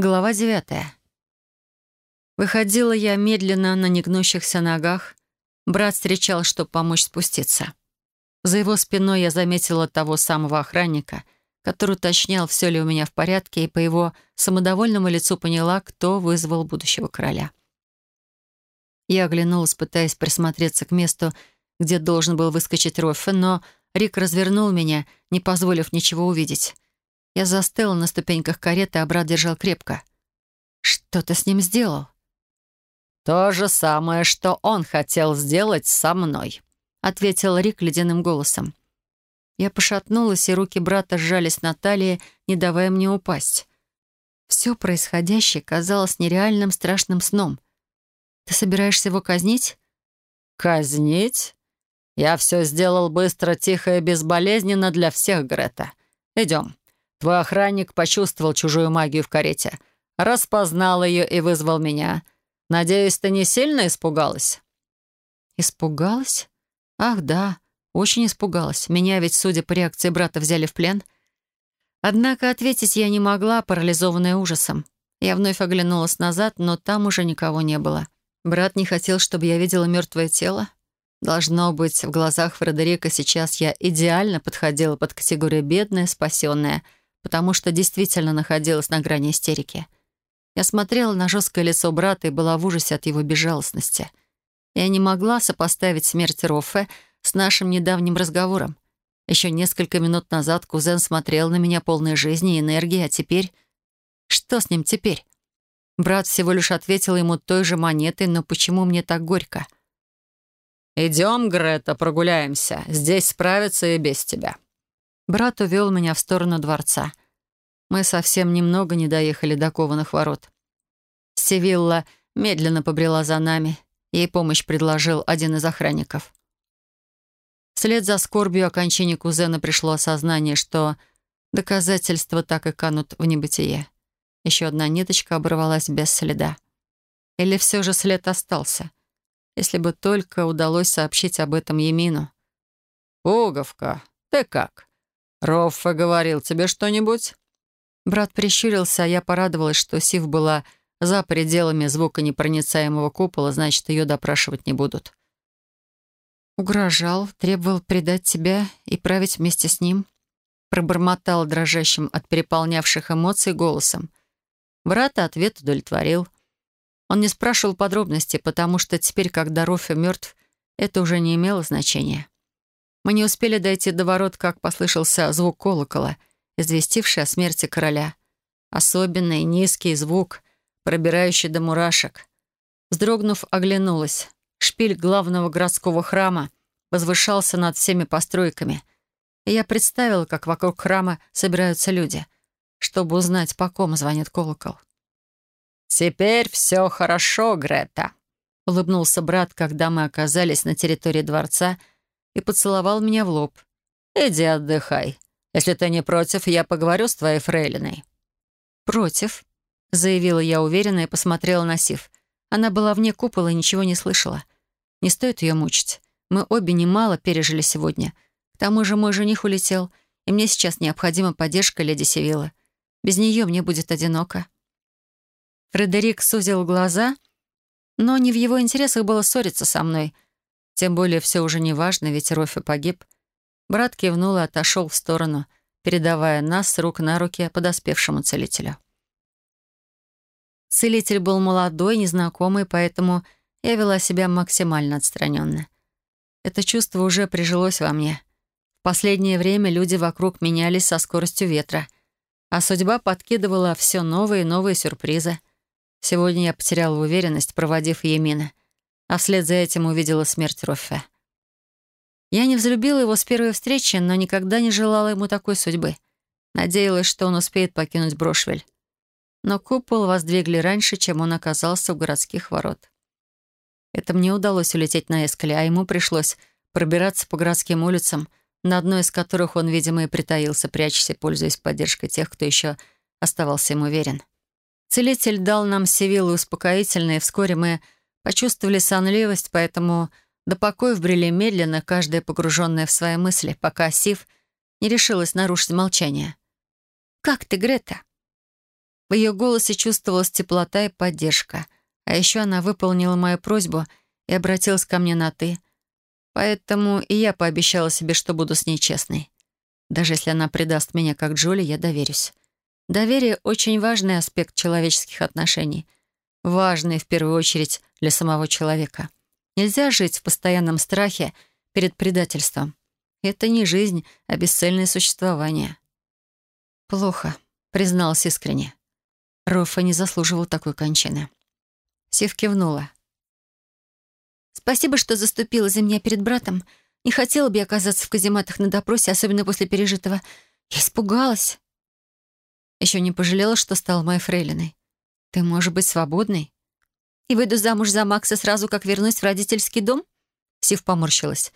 Глава девятая. Выходила я медленно на негнущихся ногах. Брат встречал, чтобы помочь спуститься. За его спиной я заметила того самого охранника, который уточнял, все ли у меня в порядке, и по его самодовольному лицу поняла, кто вызвал будущего короля. Я оглянулась, пытаясь присмотреться к месту, где должен был выскочить Роффе, но Рик развернул меня, не позволив ничего увидеть. Я застыла на ступеньках кареты, а брат держал крепко. «Что ты с ним сделал?» «То же самое, что он хотел сделать со мной», — ответил Рик ледяным голосом. Я пошатнулась, и руки брата сжались на талии, не давая мне упасть. Все происходящее казалось нереальным страшным сном. «Ты собираешься его казнить?» «Казнить? Я все сделал быстро, тихо и безболезненно для всех, Грета. Идем. Твой охранник почувствовал чужую магию в карете, распознал ее и вызвал меня. Надеюсь, ты не сильно испугалась?» «Испугалась? Ах, да, очень испугалась. Меня ведь, судя по реакции брата, взяли в плен». Однако ответить я не могла, парализованная ужасом. Я вновь оглянулась назад, но там уже никого не было. Брат не хотел, чтобы я видела мертвое тело. Должно быть, в глазах Фредерика сейчас я идеально подходила под категорию «бедная, спасенная», потому что действительно находилась на грани истерики. Я смотрела на жесткое лицо брата и была в ужасе от его безжалостности. Я не могла сопоставить смерть Роффе с нашим недавним разговором. Еще несколько минут назад кузен смотрел на меня полной жизни и энергии, а теперь... Что с ним теперь? Брат всего лишь ответил ему той же монетой, но почему мне так горько? «Идем, Грета, прогуляемся. Здесь справятся и без тебя», Брат увел меня в сторону дворца. Мы совсем немного не доехали до кованых ворот. Севилла медленно побрела за нами. Ей помощь предложил один из охранников. Вслед за скорбью окончания кузена пришло осознание, что доказательства так и канут в небытие. Еще одна ниточка оборвалась без следа. Или все же след остался? Если бы только удалось сообщить об этом Емину. «Пуговка, ты как?» «Роффе говорил тебе что-нибудь?» Брат прищурился, а я порадовалась, что Сив была за пределами звуконепроницаемого купола, значит, ее допрашивать не будут. Угрожал, требовал предать тебя и править вместе с ним. Пробормотал дрожащим от переполнявших эмоций голосом. Брата ответ удовлетворил. Он не спрашивал подробностей, потому что теперь, когда Рофе мертв, это уже не имело значения. Мы не успели дойти до ворот, как послышался звук колокола, известивший о смерти короля. Особенный низкий звук, пробирающий до мурашек. Вздрогнув, оглянулась. Шпиль главного городского храма возвышался над всеми постройками. И я представила, как вокруг храма собираются люди, чтобы узнать, по ком звонит колокол. «Теперь все хорошо, Грета», — улыбнулся брат, когда мы оказались на территории дворца — и поцеловал меня в лоб. «Иди отдыхай. Если ты не против, я поговорю с твоей фрейлиной». «Против», — заявила я уверенно и посмотрела на Сив. Она была вне купола и ничего не слышала. Не стоит ее мучить. Мы обе немало пережили сегодня. К тому же мой жених улетел, и мне сейчас необходима поддержка леди Севилла. Без нее мне будет одиноко. Фредерик сузил глаза, но не в его интересах было ссориться со мной — тем более все уже не важно, ведь Рофи погиб. Брат кивнул и отошел в сторону, передавая нас с рук на руки подоспевшему целителю. Целитель был молодой, незнакомый, поэтому я вела себя максимально отстраненно. Это чувство уже прижилось во мне. В последнее время люди вокруг менялись со скоростью ветра, а судьба подкидывала все новые и новые сюрпризы. Сегодня я потеряла уверенность, проводив Емина а вслед за этим увидела смерть Роффе. Я не взлюбила его с первой встречи, но никогда не желала ему такой судьбы. Надеялась, что он успеет покинуть Брошвель. Но купол воздвигли раньше, чем он оказался у городских ворот. Это мне удалось улететь на эскале, а ему пришлось пробираться по городским улицам, на одной из которых он, видимо, и притаился, прячась и пользуясь поддержкой тех, кто еще оставался ему верен. Целитель дал нам Севиллу успокоительное, и вскоре мы Почувствовали сонливость, поэтому до покоев брели медленно, каждая погруженная в свои мысли, пока Сив не решилась нарушить молчание. «Как ты, Грета?» В ее голосе чувствовалась теплота и поддержка. А еще она выполнила мою просьбу и обратилась ко мне на «ты». Поэтому и я пообещала себе, что буду с ней честной. Даже если она предаст меня как Джоли, я доверюсь. Доверие — очень важный аспект человеческих отношений. Важный, в первую очередь, для самого человека. Нельзя жить в постоянном страхе перед предательством. Это не жизнь, а бесцельное существование. «Плохо», — призналась искренне. Роффа не заслуживал такой кончины. Сив кивнула. «Спасибо, что заступила за меня перед братом. Не хотела бы я оказаться в казематах на допросе, особенно после пережитого. Я испугалась». Еще не пожалела, что стала моей фрейлиной. «Ты можешь быть свободной?» «И выйду замуж за Макса сразу, как вернусь в родительский дом?» Сив поморщилась.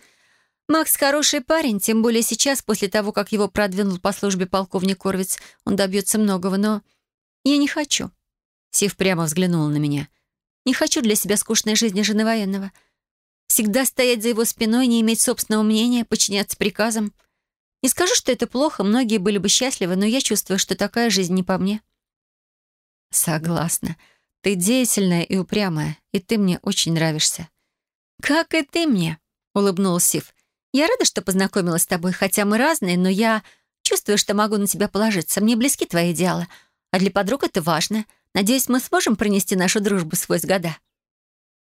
«Макс хороший парень, тем более сейчас, после того, как его продвинул по службе полковник Корвиц, он добьется многого, но я не хочу». Сив прямо взглянула на меня. «Не хочу для себя скучной жизни жены военного. Всегда стоять за его спиной, не иметь собственного мнения, подчиняться приказам. Не скажу, что это плохо, многие были бы счастливы, но я чувствую, что такая жизнь не по мне». «Согласна. Ты деятельная и упрямая, и ты мне очень нравишься». «Как и ты мне», — улыбнулась Сив. «Я рада, что познакомилась с тобой, хотя мы разные, но я чувствую, что могу на тебя положиться. Мне близки твои идеалы, а для подруг это важно. Надеюсь, мы сможем пронести нашу дружбу сквозь года».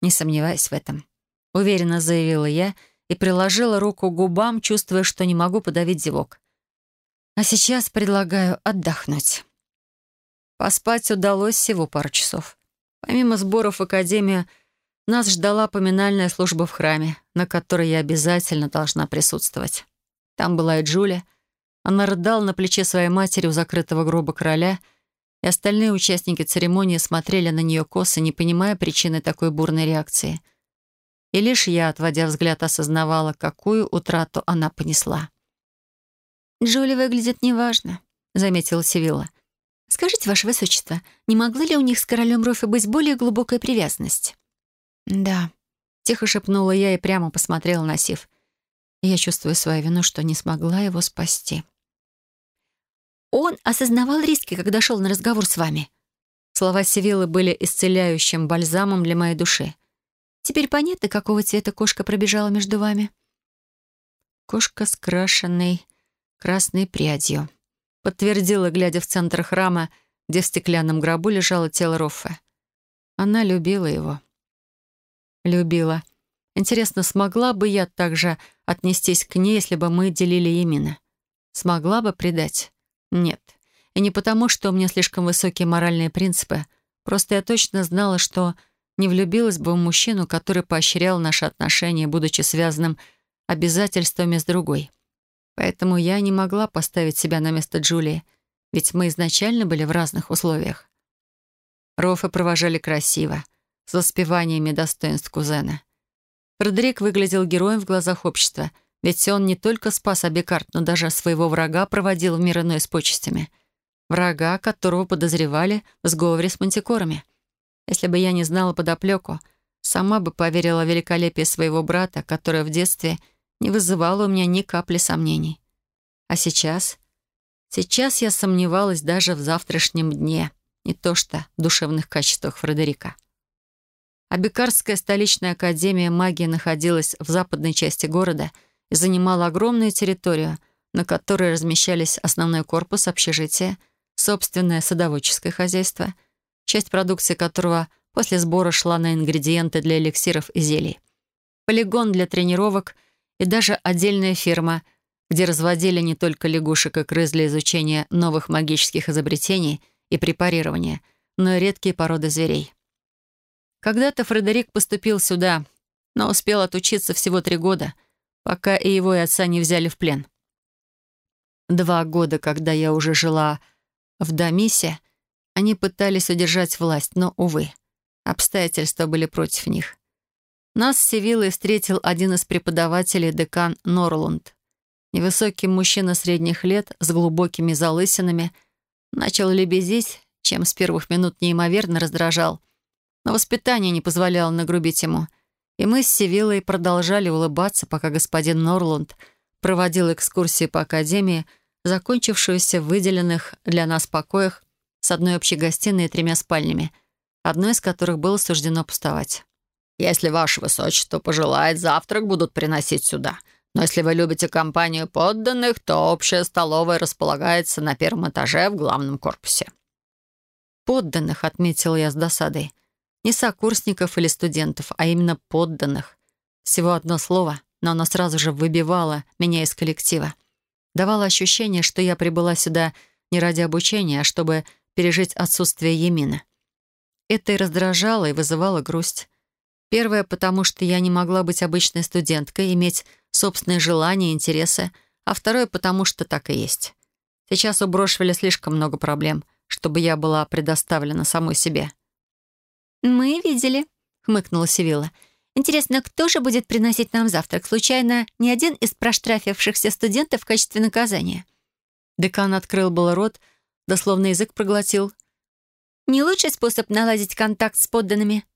«Не сомневаюсь в этом», — уверенно заявила я и приложила руку к губам, чувствуя, что не могу подавить зевок. «А сейчас предлагаю отдохнуть». Поспать удалось всего пару часов. Помимо сборов в академию, нас ждала поминальная служба в храме, на которой я обязательно должна присутствовать. Там была и Джулия. Она рыдала на плече своей матери у закрытого гроба короля, и остальные участники церемонии смотрели на нее косо, не понимая причины такой бурной реакции. И лишь я, отводя взгляд, осознавала, какую утрату она понесла. «Джули выглядит неважно», — заметила Сивилла. «Скажите, Ваше Высочество, не могла ли у них с королем Рофи быть более глубокая привязанность?» «Да», — тихо шепнула я и прямо посмотрела на Сив. Я чувствую свою вину, что не смогла его спасти. «Он осознавал риски, когда шел на разговор с вами». Слова Сивилы были исцеляющим бальзамом для моей души. «Теперь понятно, какого цвета кошка пробежала между вами?» «Кошка с крашенной красной прядью», — подтвердила, глядя в центр храма, где в стеклянном гробу лежало тело Роффе. Она любила его. Любила. Интересно, смогла бы я также отнестись к ней, если бы мы делили Емина? Смогла бы предать? Нет. И не потому, что у меня слишком высокие моральные принципы. Просто я точно знала, что не влюбилась бы в мужчину, который поощрял наши отношения, будучи связанным обязательствами с другой. Поэтому я не могла поставить себя на место Джулии, ведь мы изначально были в разных условиях. Рофы провожали красиво, с воспеваниями достоинств кузена. Фредерик выглядел героем в глазах общества, ведь он не только спас Абикарт, но даже своего врага проводил в мир иной с почестями. Врага, которого подозревали в сговоре с мантикорами. Если бы я не знала подоплеку, сама бы поверила в великолепие своего брата, которое в детстве не вызывало у меня ни капли сомнений. А сейчас? Сейчас я сомневалась даже в завтрашнем дне, не то что в душевных качествах Фредерика. Абикарская столичная академия магии находилась в западной части города и занимала огромную территорию, на которой размещались основной корпус общежития, собственное садоводческое хозяйство, часть продукции которого после сбора шла на ингредиенты для эликсиров и зелий, полигон для тренировок и даже отдельная ферма, где разводили не только лягушек и крыс для изучения новых магических изобретений и препарирования, но и редкие породы зверей. Когда-то Фредерик поступил сюда, но успел отучиться всего три года, пока и его и отца не взяли в плен. Два года, когда я уже жила в Дамисе, они пытались удержать власть, но, увы, обстоятельства были против них. Нас с Севиллой встретил один из преподавателей, декан Норланд. Невысокий мужчина средних лет с глубокими залысинами начал лебезить, чем с первых минут неимоверно раздражал — но воспитание не позволяло нагрубить ему. И мы с Севиллой продолжали улыбаться, пока господин Норланд проводил экскурсии по академии, закончившуюся в выделенных для нас покоях с одной общей гостиной и тремя спальнями, одной из которых было суждено пустовать. «Если ваше высочество пожелает, завтрак будут приносить сюда. Но если вы любите компанию подданных, то общая столовая располагается на первом этаже в главном корпусе». «Подданных», — отметила я с досадой. Не сокурсников или студентов, а именно подданных. Всего одно слово, но оно сразу же выбивало меня из коллектива. Давало ощущение, что я прибыла сюда не ради обучения, а чтобы пережить отсутствие Емина. Это и раздражало, и вызывало грусть. Первое, потому что я не могла быть обычной студенткой, иметь собственные желания и интересы, а второе, потому что так и есть. Сейчас у Брошвеля слишком много проблем, чтобы я была предоставлена самой себе. «Мы видели», — хмыкнула Сивилла. «Интересно, кто же будет приносить нам завтрак? Случайно, не один из проштрафившихся студентов в качестве наказания?» Декан открыл был рот, дословно язык проглотил. «Не лучший способ наладить контакт с подданными?»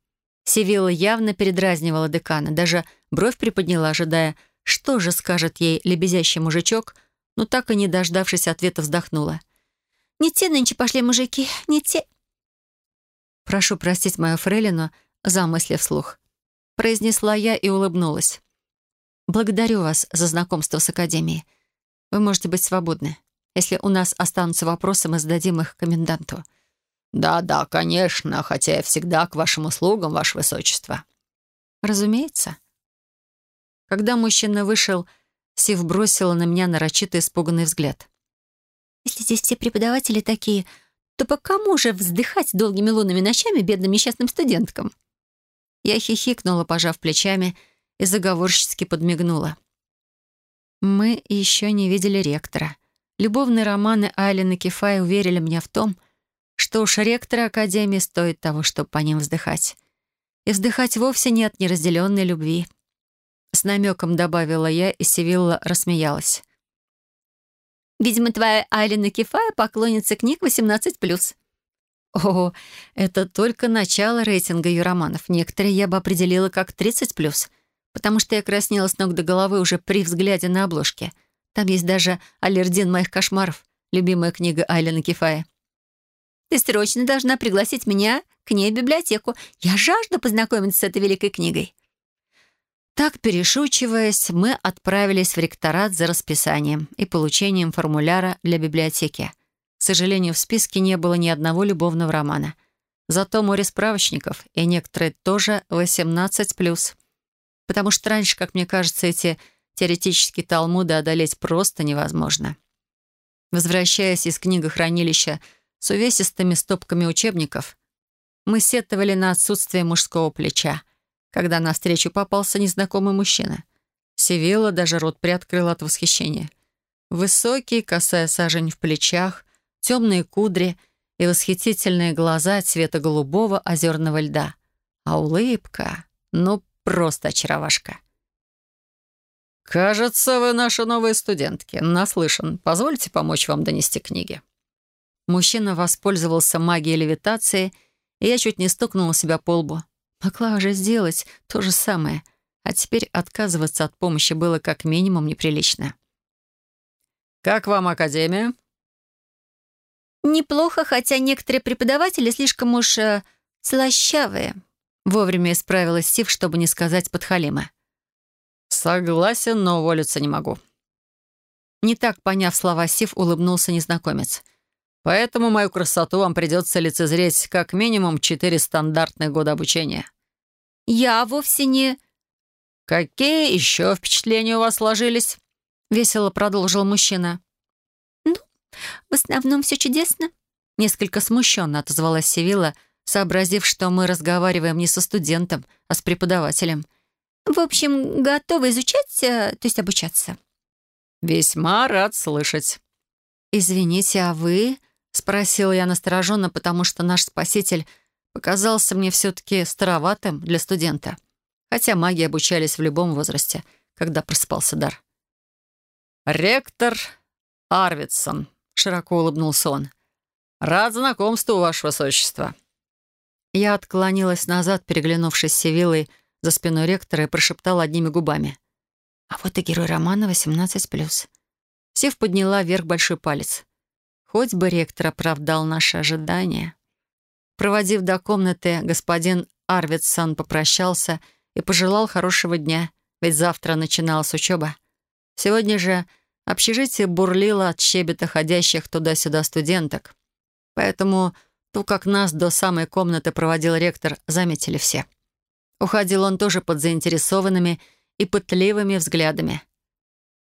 Сивилла явно передразнивала декана, даже бровь приподняла, ожидая, что же скажет ей лебезящий мужичок, но так и не дождавшись ответа, вздохнула. «Не те нынче пошли мужики, не те...» «Прошу простить мою фрейлину за мысли вслух», — произнесла я и улыбнулась. «Благодарю вас за знакомство с Академией. Вы можете быть свободны. Если у нас останутся вопросы, мы зададим их коменданту». «Да-да, конечно, хотя я всегда к вашим услугам, ваше высочество». «Разумеется». Когда мужчина вышел, Сив бросила на меня нарочито испуганный взгляд. «Если здесь все преподаватели такие, то по кому же вздыхать долгими лунными ночами бедным несчастным студенткам? Я хихикнула, пожав плечами, и заговорщически подмигнула. Мы еще не видели ректора. Любовные романы Айлен и Кефай уверили меня в том, что уж ректора Академии стоит того, чтобы по ним вздыхать. И вздыхать вовсе нет неразделенной любви. С намеком добавила я, и Севилла рассмеялась. Видимо, твоя Айлина Кефая поклонница книг 18+. О, это только начало рейтинга ее романов. Некоторые я бы определила как 30+, потому что я краснела с ног до головы уже при взгляде на обложки. Там есть даже «Аллердин моих кошмаров», любимая книга Айлина Кефая. «Ты срочно должна пригласить меня к ней в библиотеку. Я жажду познакомиться с этой великой книгой». Так, перешучиваясь, мы отправились в ректорат за расписанием и получением формуляра для библиотеки. К сожалению, в списке не было ни одного любовного романа. Зато море справочников, и некоторые тоже 18+. Потому что раньше, как мне кажется, эти теоретические талмуды одолеть просто невозможно. Возвращаясь из книгохранилища с увесистыми стопками учебников, мы сетовали на отсутствие мужского плеча — когда навстречу попался незнакомый мужчина. Севилла даже рот приоткрыла от восхищения. Высокий, косая сажень в плечах, темные кудри и восхитительные глаза цвета голубого озерного льда. А улыбка, ну, просто очаровашка. «Кажется, вы наши новые студентки. Наслышан. Позвольте помочь вам донести книги». Мужчина воспользовался магией левитации, и я чуть не стукнула себя по лбу. Могла уже сделать то же самое, а теперь отказываться от помощи было как минимум неприлично. «Как вам Академия?» «Неплохо, хотя некоторые преподаватели слишком уж э, слащавые». Вовремя исправилась Сив, чтобы не сказать подхалима. «Согласен, но уволиться не могу». Не так поняв слова Сив, улыбнулся незнакомец. «Поэтому мою красоту вам придется лицезреть как минимум четыре стандартных года обучения». «Я вовсе не...» «Какие еще впечатления у вас сложились?» — весело продолжил мужчина. «Ну, в основном все чудесно», — несколько смущенно отозвалась Севилла, сообразив, что мы разговариваем не со студентом, а с преподавателем. «В общем, готова изучать, э, то есть обучаться». «Весьма рад слышать». «Извините, а вы?» — спросила я настороженно, потому что наш спаситель показался мне все-таки староватым для студента. Хотя маги обучались в любом возрасте, когда просыпался дар. «Ректор Арвидсон», — широко улыбнулся он. «Рад знакомству, Ваше Высочество». Я отклонилась назад, переглянувшись с Севилой за спиной ректора и прошептала одними губами. «А вот и герой романа 18+.» Сев подняла вверх большой палец. Хоть бы ректор оправдал наши ожидания. Проводив до комнаты, господин Арвидсон попрощался и пожелал хорошего дня, ведь завтра начиналась учеба. Сегодня же общежитие бурлило от щебета ходящих туда-сюда студенток. Поэтому то, как нас до самой комнаты проводил ректор, заметили все. Уходил он тоже под заинтересованными и пытливыми взглядами.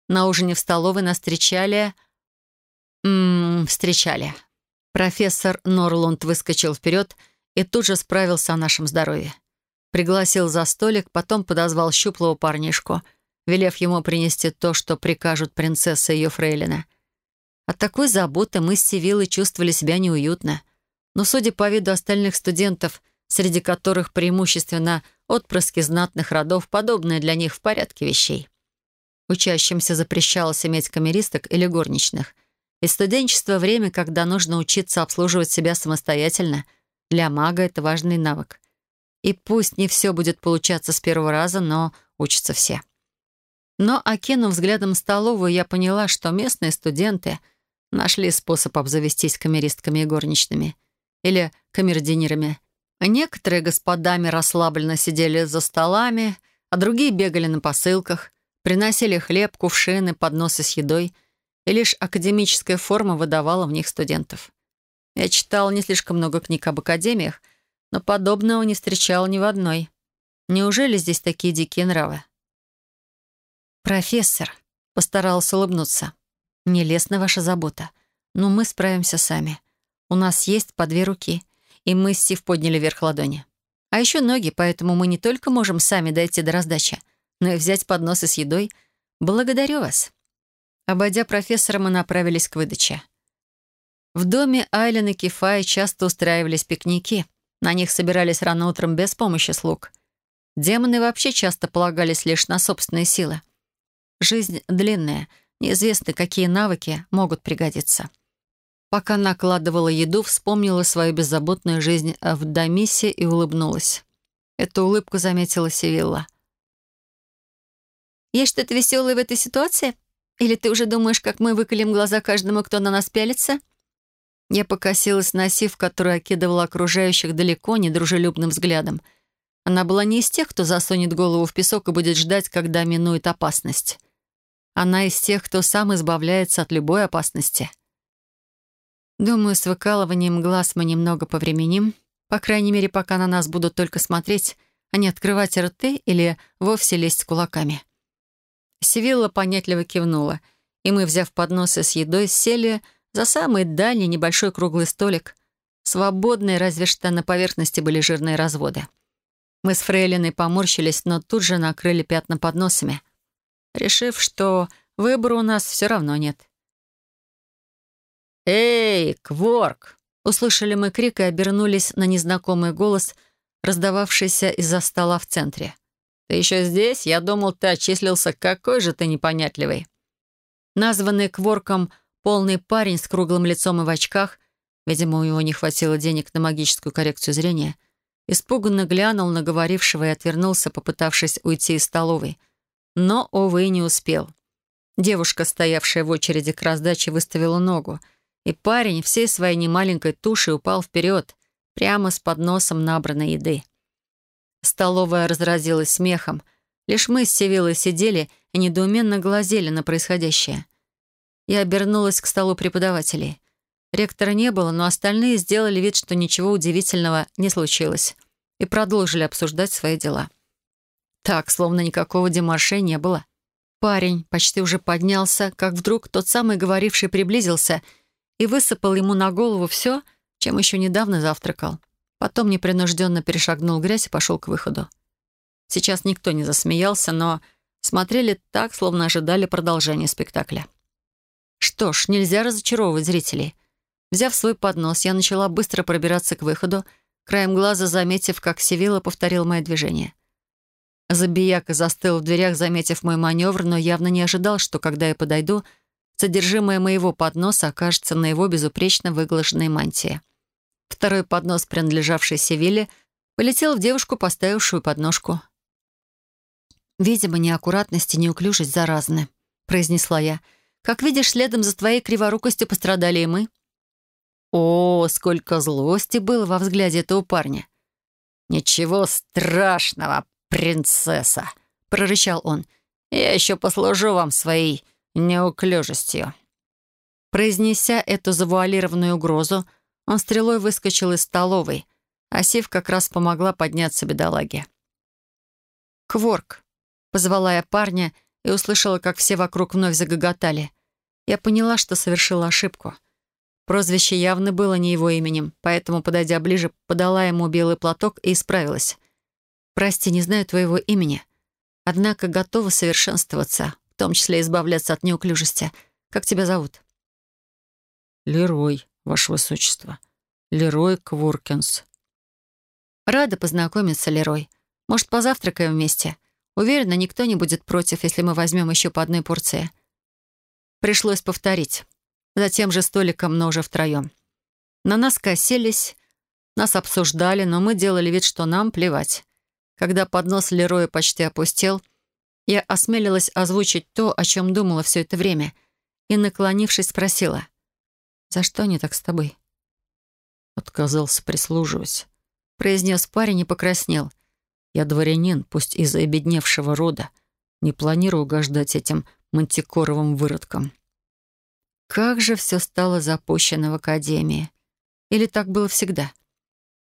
На ужине в столовой нас встречали... Ммм, встречали. Профессор Норлунд выскочил вперед и тут же справился о нашем здоровье. Пригласил за столик, потом подозвал щуплого парнишку, велев ему принести то, что прикажут принцесса и ее фрейлина. От такой заботы мы с Сивилой чувствовали себя неуютно. Но, судя по виду остальных студентов, среди которых преимущественно отпрыски знатных родов, подобное для них в порядке вещей. Учащимся запрещалось иметь камеристок или горничных. И студенчество — время, когда нужно учиться обслуживать себя самостоятельно. Для мага это важный навык. И пусть не все будет получаться с первого раза, но учатся все. Но, окинув взглядом столовую, я поняла, что местные студенты нашли способ обзавестись камеристками и горничными. Или камердинерами. Некоторые господами расслабленно сидели за столами, а другие бегали на посылках, приносили хлеб, кувшины, подносы с едой, и лишь академическая форма выдавала в них студентов. Я читала не слишком много книг об академиях, но подобного не встречала ни в одной. Неужели здесь такие дикие нравы? «Профессор», — постарался улыбнуться, — «не лестна ваша забота, но мы справимся сами. У нас есть по две руки, и мы с Сив подняли вверх ладони. А еще ноги, поэтому мы не только можем сами дойти до раздачи, но и взять подносы с едой. Благодарю вас». Обойдя профессора, мы направились к выдаче. В доме Айлен и Кефай часто устраивались пикники. На них собирались рано утром без помощи слуг. Демоны вообще часто полагались лишь на собственные силы. Жизнь длинная, неизвестно, какие навыки могут пригодиться. Пока накладывала еду, вспомнила свою беззаботную жизнь в Дамисе и улыбнулась. Эту улыбку заметила Севилла. «Есть что-то веселое в этой ситуации? Или ты уже думаешь, как мы выколем глаза каждому, кто на нас пялится?» Я покосилась на Сив, которая окидывала окружающих далеко недружелюбным взглядом. Она была не из тех, кто засунет голову в песок и будет ждать, когда минует опасность. Она из тех, кто сам избавляется от любой опасности. Думаю, с выкалыванием глаз мы немного повременим, по крайней мере, пока на нас будут только смотреть, а не открывать рты или вовсе лезть кулаками. Сивилла понятливо кивнула, и мы, взяв подносы с едой, сели за самый дальний небольшой круглый столик. Свободные, разве что на поверхности были жирные разводы. Мы с Фрейлиной поморщились, но тут же накрыли пятна подносами — решив, что выбора у нас все равно нет. «Эй, Кворк!» — услышали мы крик и обернулись на незнакомый голос, раздававшийся из-за стола в центре. «Ты еще здесь? Я думал, ты отчислился. Какой же ты непонятливый!» Названный Кворком полный парень с круглым лицом и в очках, видимо, у него не хватило денег на магическую коррекцию зрения, испуганно глянул на говорившего и отвернулся, попытавшись уйти из столовой — но, увы, не успел. Девушка, стоявшая в очереди к раздаче, выставила ногу, и парень всей своей немаленькой тушей упал вперед, прямо с подносом набранной еды. Столовая разразилась смехом. Лишь мы с Севилой сидели и недоуменно глазели на происходящее. Я обернулась к столу преподавателей. Ректора не было, но остальные сделали вид, что ничего удивительного не случилось, и продолжили обсуждать свои дела. Так, словно никакого демарше не было. Парень почти уже поднялся, как вдруг тот самый говоривший приблизился и высыпал ему на голову все, чем еще недавно завтракал. Потом непринужденно перешагнул грязь и пошел к выходу. Сейчас никто не засмеялся, но смотрели так, словно ожидали продолжения спектакля. Что ж, нельзя разочаровывать зрителей. Взяв свой поднос, я начала быстро пробираться к выходу, краем глаза заметив, как Севила повторил мое движение — Забияка застыл в дверях, заметив мой маневр, но явно не ожидал, что, когда я подойду, содержимое моего подноса окажется на его безупречно выглаженной мантии. Второй поднос, принадлежавший Севиле, полетел в девушку, поставившую подножку. «Видимо, неаккуратность и неуклюжесть заразны», — произнесла я. «Как видишь, следом за твоей криворукостью пострадали и мы. О, сколько злости было во взгляде этого парня. «Ничего страшного, принцесса!» — прорычал он. «Я еще послужу вам своей неуклюжестью». Произнеся эту завуалированную угрозу, он стрелой выскочил из столовой, а Сив как раз помогла подняться бедолаге. «Кворк!» — позвала я парня и услышала, как все вокруг вновь загоготали. Я поняла, что совершила ошибку. Прозвище явно было не его именем, поэтому, подойдя ближе, подала ему белый платок и исправилась. «Прости, не знаю твоего имени. Однако готова совершенствоваться, в том числе избавляться от неуклюжести. Как тебя зовут?» «Лерой, ваше высочество. Лерой Кворкинс». «Рада познакомиться, Лерой. Может, позавтракаем вместе? Уверена, никто не будет против, если мы возьмем еще по одной порции». Пришлось повторить. За тем же столиком, но уже втроем. На нас косились, нас обсуждали, но мы делали вид, что нам плевать. Когда поднос Лероя почти опустел, я осмелилась озвучить то, о чем думала все это время, и, наклонившись, спросила, «За что они так с тобой?» «Отказался прислуживать», — произнес парень и покраснел. «Я дворянин, пусть из обедневшего рода. Не планирую угождать этим мантикоровым выродкам». Как же все стало запущено в академии. Или так было всегда?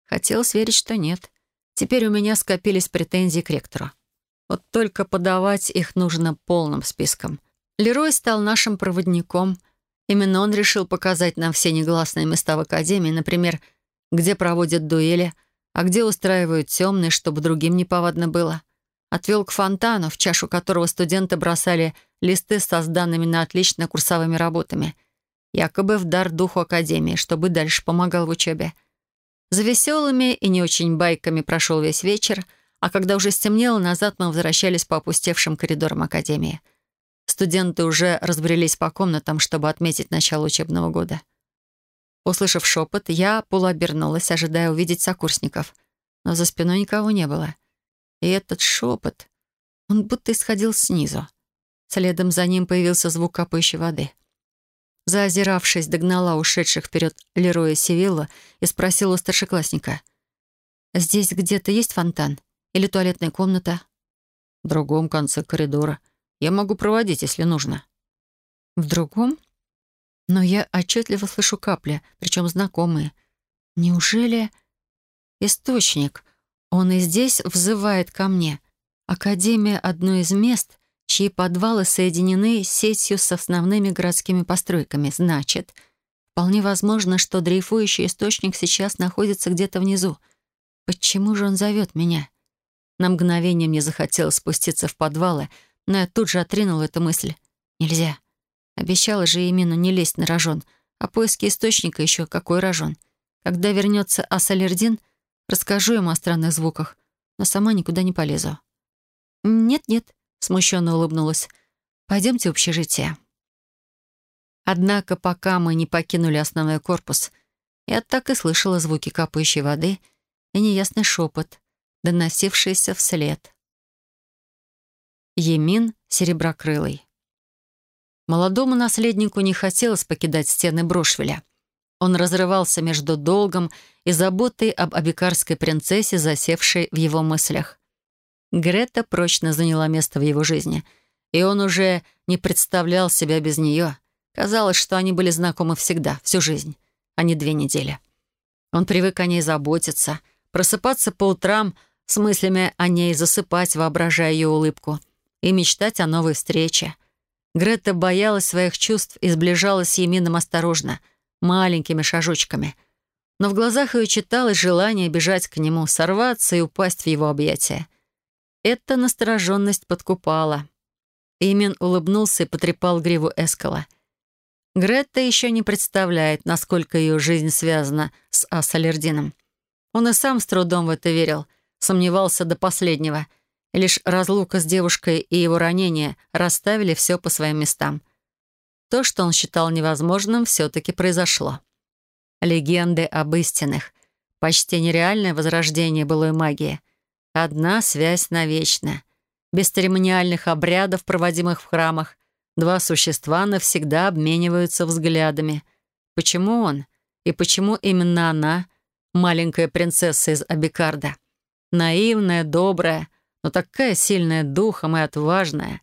Хотелось верить, что нет. Теперь у меня скопились претензии к ректору. Вот только подавать их нужно полным списком. Лерой стал нашим проводником. Именно он решил показать нам все негласные места в академии, например, где проводят дуэли, а где устраивают темные, чтобы другим неповадно было. Отвел к фонтану, в чашу которого студенты бросали листы со сданными на отлично курсовыми работами, якобы в дар духу Академии, чтобы дальше помогал в учебе. За веселыми и не очень байками прошел весь вечер, а когда уже стемнело, назад мы возвращались по опустевшим коридорам Академии. Студенты уже разбрелись по комнатам, чтобы отметить начало учебного года. Услышав шепот, я полуобернулась, ожидая увидеть сокурсников, но за спиной никого не было — и этот шепот, он будто исходил снизу. Следом за ним появился звук капающей воды. Заозиравшись, догнала ушедших вперед Лероя Севилла и спросила у старшеклассника. «Здесь где-то есть фонтан? Или туалетная комната?» «В другом конце коридора. Я могу проводить, если нужно». «В другом?» Но я отчетливо слышу капли, причем знакомые. Неужели источник? Он и здесь взывает ко мне. Академия — одно из мест, чьи подвалы соединены сетью с основными городскими постройками. Значит, вполне возможно, что дрейфующий источник сейчас находится где-то внизу. Почему же он зовет меня? На мгновение мне захотелось спуститься в подвалы, но я тут же отринула эту мысль. Нельзя. Обещала же именно не лезть на рожон, а поиски источника еще какой рожон. Когда вернется Асалердин, Расскажу ему о странных звуках, но сама никуда не полезу». «Нет-нет», — смущенно улыбнулась. «Пойдемте в общежитие». Однако, пока мы не покинули основной корпус, я так и слышала звуки капающей воды и неясный шепот, доносившийся вслед. Емин Сереброкрылый. Молодому наследнику не хотелось покидать стены Брошвеля. Он разрывался между долгом и заботой об абикарской принцессе, засевшей в его мыслях. Грета прочно заняла место в его жизни, и он уже не представлял себя без нее. Казалось, что они были знакомы всегда, всю жизнь, а не две недели. Он привык о ней заботиться, просыпаться по утрам с мыслями о ней, засыпать, воображая ее улыбку, и мечтать о новой встрече. Грета боялась своих чувств и сближалась с Емином осторожно — маленькими шажочками. Но в глазах ее читалось желание бежать к нему, сорваться и упасть в его объятия. Эта настороженность подкупала. Имен улыбнулся и потрепал гриву Эскала. Гретта еще не представляет, насколько ее жизнь связана с Ассалердином. Он и сам с трудом в это верил, сомневался до последнего. Лишь разлука с девушкой и его ранение расставили все по своим местам. То, что он считал невозможным, все-таки произошло. Легенды об истинных. Почти нереальное возрождение былой магии. Одна связь навечно. Без церемониальных обрядов, проводимых в храмах, два существа навсегда обмениваются взглядами. Почему он? И почему именно она, маленькая принцесса из Абикарда? Наивная, добрая, но такая сильная духом и отважная.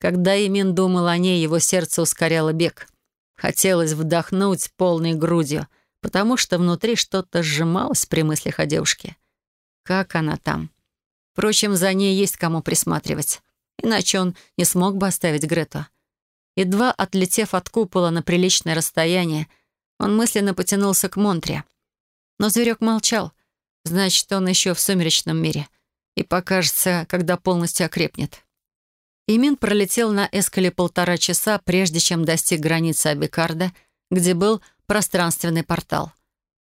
Когда Имин думал о ней, его сердце ускоряло бег. Хотелось вдохнуть полной грудью, потому что внутри что-то сжималось при мыслях о девушке. Как она там? Впрочем, за ней есть кому присматривать. Иначе он не смог бы оставить Грету. Едва отлетев от купола на приличное расстояние, он мысленно потянулся к Монтре. Но зверек молчал. Значит, он еще в сумеречном мире. И покажется, когда полностью окрепнет. Имин пролетел на эскале полтора часа, прежде чем достиг границы Абикарда, где был пространственный портал.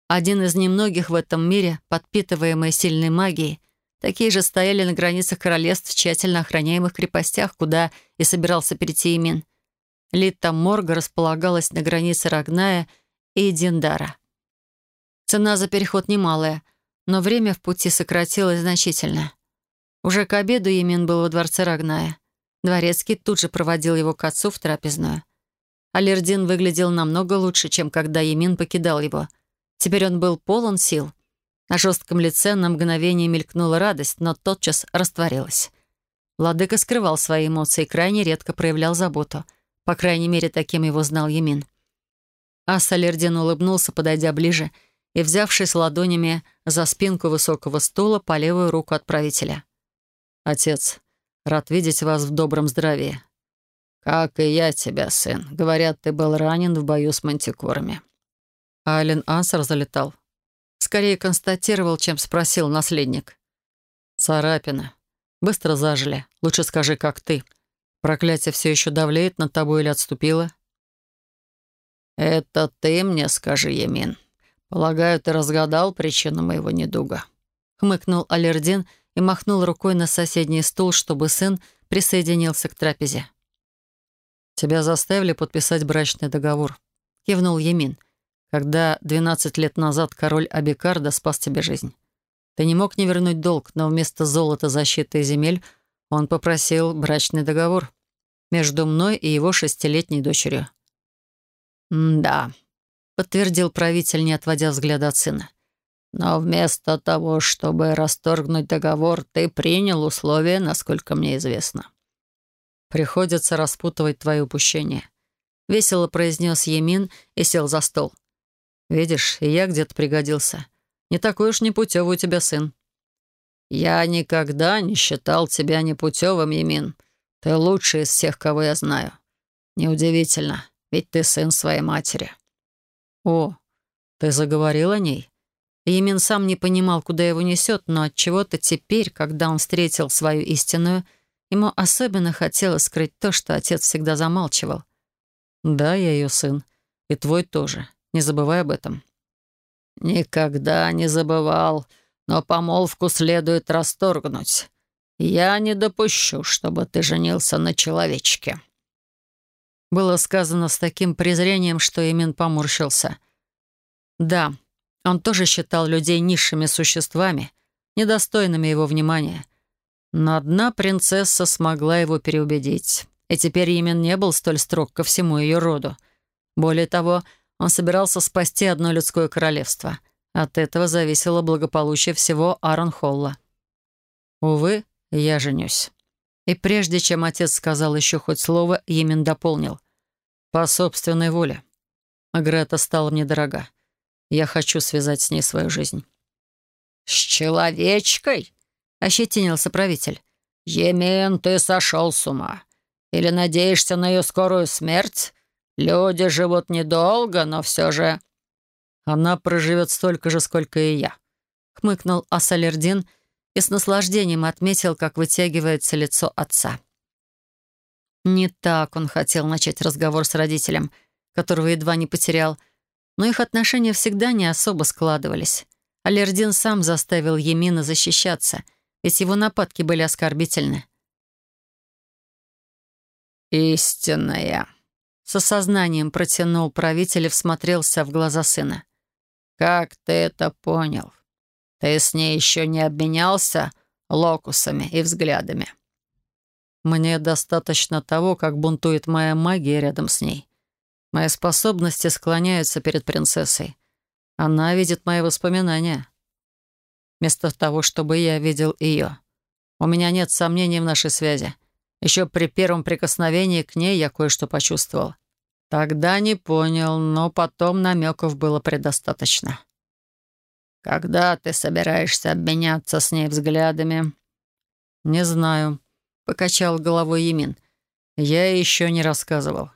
Один из немногих в этом мире, подпитываемый сильной магией, такие же стояли на границах королевств в тщательно охраняемых крепостях, куда и собирался перейти Имин. Литта Морга располагалась на границе Рагная и Диндара. Цена за переход немалая, но время в пути сократилось значительно. Уже к обеду Емин был во дворце Рагная. Дворецкий тут же проводил его к отцу в трапезную. Алердин выглядел намного лучше, чем когда Емин покидал его. Теперь он был полон сил. На жестком лице на мгновение мелькнула радость, но тотчас растворилась. Владыка скрывал свои эмоции и крайне редко проявлял заботу. По крайней мере, таким его знал Емин. Ас Алердин улыбнулся, подойдя ближе, и, взявшись ладонями за спинку высокого стула по левую руку отправителя. «Отец, Рад видеть вас в добром здравии». «Как и я тебя, сын. Говорят, ты был ранен в бою с мантикорами». Айлен Ансер залетал. Скорее констатировал, чем спросил наследник. «Царапина. Быстро зажили. Лучше скажи, как ты. Проклятие все еще давлеет над тобой или отступило?» «Это ты мне скажи, Емин. Полагаю, ты разгадал причину моего недуга», — хмыкнул Алердин и махнул рукой на соседний стул, чтобы сын присоединился к трапезе. «Тебя заставили подписать брачный договор», — кивнул Емин, «когда 12 лет назад король Абикарда спас тебе жизнь. Ты не мог не вернуть долг, но вместо золота, защиты и земель он попросил брачный договор между мной и его шестилетней дочерью». «Да», — подтвердил правитель, не отводя взгляда от сына. Но вместо того, чтобы расторгнуть договор, ты принял условия, насколько мне известно. Приходится распутывать твои упущения. Весело произнес Емин и сел за стол. Видишь, и я где-то пригодился. Не такой уж непутевый у тебя сын. Я никогда не считал тебя непутевым, Емин. Ты лучший из всех, кого я знаю. Неудивительно, ведь ты сын своей матери. О, ты заговорил о ней? Емин сам не понимал, куда его несет, но от чего то теперь, когда он встретил свою истинную, ему особенно хотелось скрыть то, что отец всегда замалчивал. «Да, я ее сын. И твой тоже. Не забывай об этом». «Никогда не забывал, но помолвку следует расторгнуть. Я не допущу, чтобы ты женился на человечке». Было сказано с таким презрением, что Емин поморщился. «Да, он тоже считал людей низшими существами, недостойными его внимания. Но одна принцесса смогла его переубедить. И теперь Имен не был столь строг ко всему ее роду. Более того, он собирался спасти одно людское королевство. От этого зависело благополучие всего Аронхолла. «Увы, я женюсь». И прежде чем отец сказал еще хоть слово, Имен дополнил. «По собственной воле». Грета стала мне дорога. Я хочу связать с ней свою жизнь». «С человечкой?» — ощетинился правитель. «Емен, ты сошел с ума. Или надеешься на ее скорую смерть? Люди живут недолго, но все же...» «Она проживет столько же, сколько и я», — хмыкнул Асалердин и с наслаждением отметил, как вытягивается лицо отца. Не так он хотел начать разговор с родителем, которого едва не потерял, но их отношения всегда не особо складывались. Алердин сам заставил Емина защищаться, ведь его нападки были оскорбительны. «Истинная», — с осознанием протянул правитель и всмотрелся в глаза сына. «Как ты это понял? Ты с ней еще не обменялся локусами и взглядами?» «Мне достаточно того, как бунтует моя магия рядом с ней. Мои способности склоняются перед принцессой. Она видит мои воспоминания. Вместо того, чтобы я видел ее. У меня нет сомнений в нашей связи. Еще при первом прикосновении к ней я кое-что почувствовал. Тогда не понял, но потом намеков было предостаточно. «Когда ты собираешься обменяться с ней взглядами?» «Не знаю», — покачал головой Емин. «Я еще не рассказывал».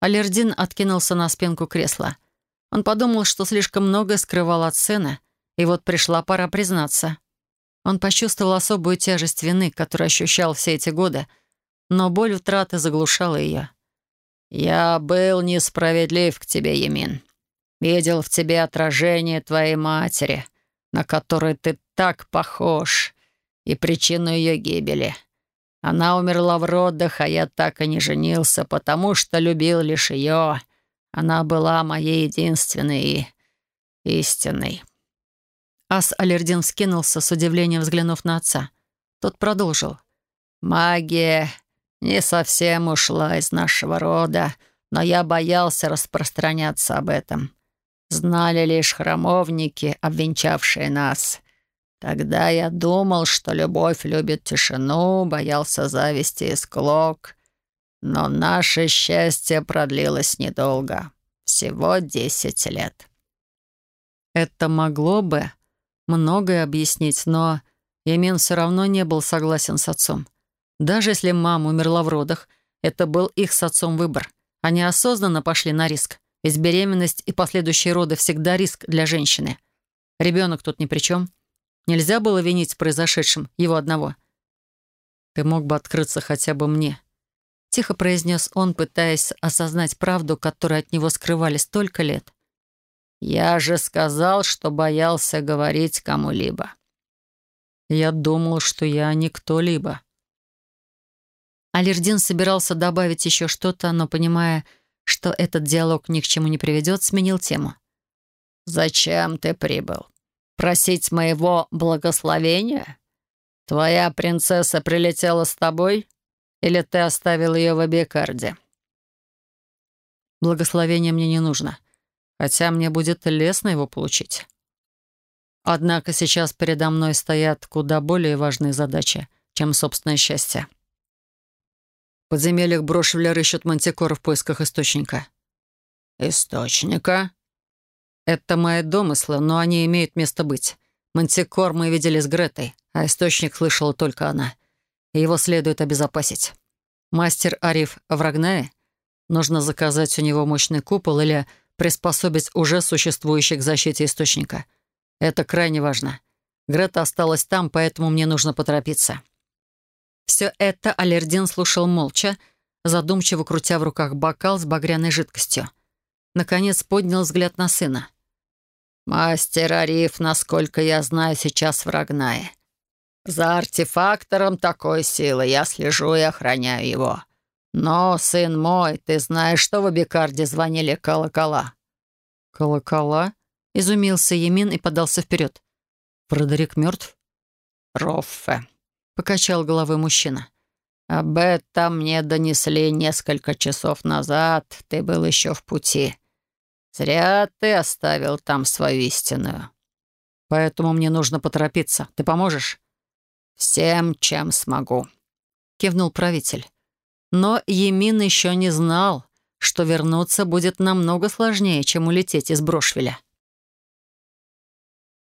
Алердин откинулся на спинку кресла. Он подумал, что слишком много скрывал от сына, и вот пришла пора признаться. Он почувствовал особую тяжесть вины, которую ощущал все эти годы, но боль утраты заглушала ее. «Я был несправедлив к тебе, Емин. Видел в тебе отражение твоей матери, на которой ты так похож, и причину ее гибели. Она умерла в родах, а я так и не женился, потому что любил лишь ее. Она была моей единственной и истинной». Ас Алердин скинулся, с удивлением взглянув на отца. Тот продолжил. «Магия не совсем ушла из нашего рода, но я боялся распространяться об этом. Знали лишь храмовники, обвенчавшие нас. Тогда я думал, что любовь любит тишину, боялся зависти и склок. Но наше счастье продлилось недолго. Всего десять лет. Это могло бы многое объяснить, но Емен все равно не был согласен с отцом. Даже если мама умерла в родах, это был их с отцом выбор. Они осознанно пошли на риск. Ведь беременность и последующие роды всегда риск для женщины. Ребенок тут ни при чем. Нельзя было винить в произошедшем его одного. «Ты мог бы открыться хотя бы мне», — тихо произнес он, пытаясь осознать правду, которую от него скрывали столько лет. «Я же сказал, что боялся говорить кому-либо». «Я думал, что я не кто-либо», Алирдин собирался добавить еще что-то, но, понимая, что этот диалог ни к чему не приведет, сменил тему. «Зачем ты прибыл? Просить моего благословения? Твоя принцесса прилетела с тобой? Или ты оставил ее в Абекарде?» «Благословение мне не нужно, хотя мне будет лестно его получить. Однако сейчас передо мной стоят куда более важные задачи, чем собственное счастье» подземельях Брошевля рыщут мантикора в поисках источника». «Источника?» «Это мои домыслы, но они имеют место быть. Мантикор мы видели с Гретой, а источник слышала только она. Его следует обезопасить. Мастер Ариф в Рагнае? Нужно заказать у него мощный купол или приспособить уже существующий к защите источника. Это крайне важно. Грета осталась там, поэтому мне нужно поторопиться». Все это Алердин слушал молча, задумчиво крутя в руках бокал с багряной жидкостью. Наконец поднял взгляд на сына. «Мастер Ариф, насколько я знаю, сейчас в Рагнае. За артефактором такой силы я слежу и охраняю его. Но, сын мой, ты знаешь, что в Абикарде звонили колокола?» «Колокола?» — изумился Емин и подался вперед. «Фредерик мертв?» «Роффе», покачал головой мужчина. «Об этом мне донесли несколько часов назад. Ты был еще в пути. Зря ты оставил там свою истинную. Поэтому мне нужно поторопиться. Ты поможешь?» «Всем, чем смогу», — кивнул правитель. Но Емин еще не знал, что вернуться будет намного сложнее, чем улететь из Брошвеля.